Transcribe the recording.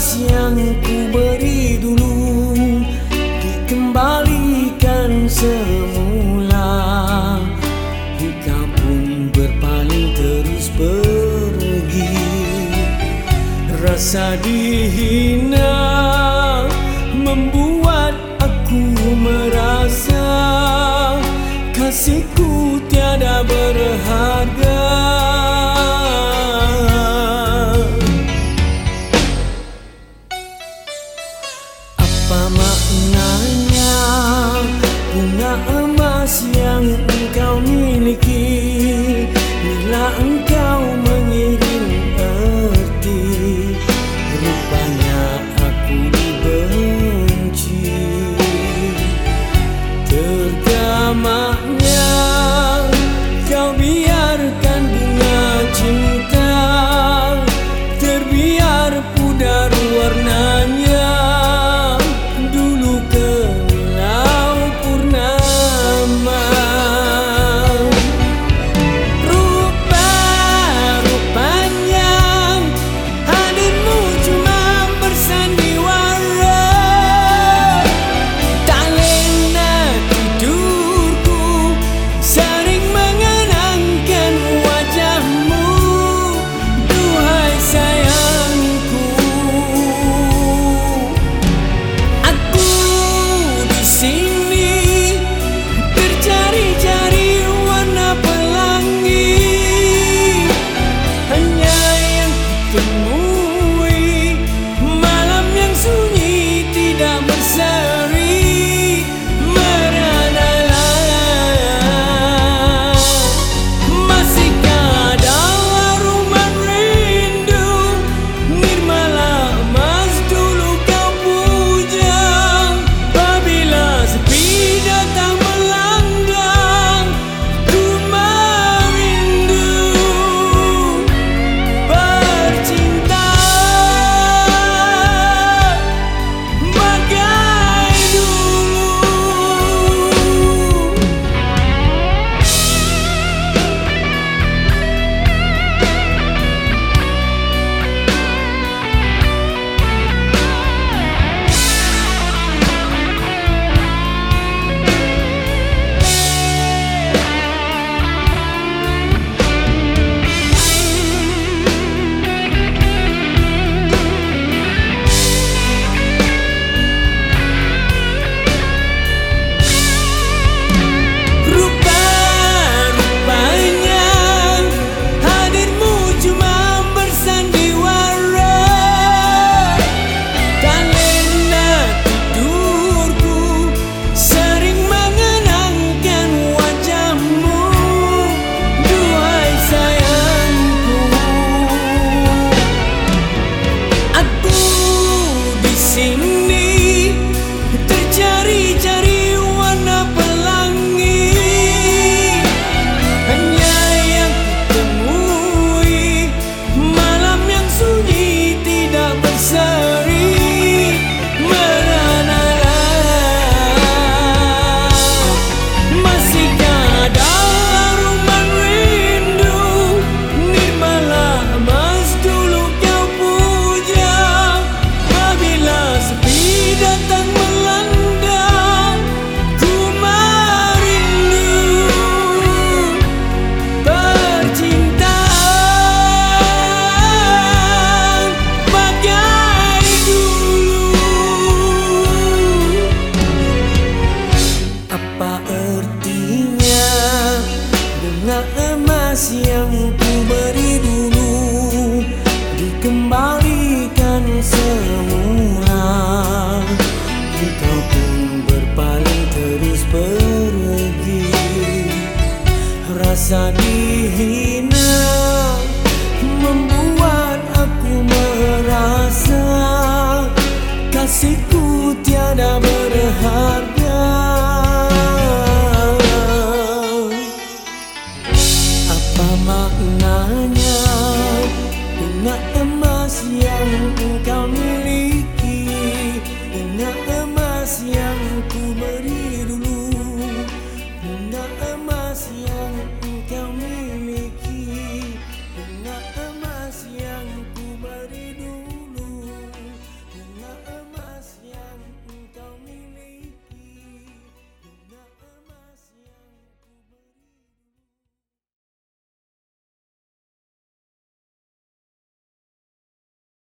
Atas yang ku beri dulu Dikembalikan semula. Jika pun berpaling terus pergi. Rasa dihina Membuat aku merasa Kasihku Pertamanya rasa dihina membuat aku merasa kasihku tiada berharga. Apa maknanya bunga emas yang engkau miliki? Bunga emas yang ku beri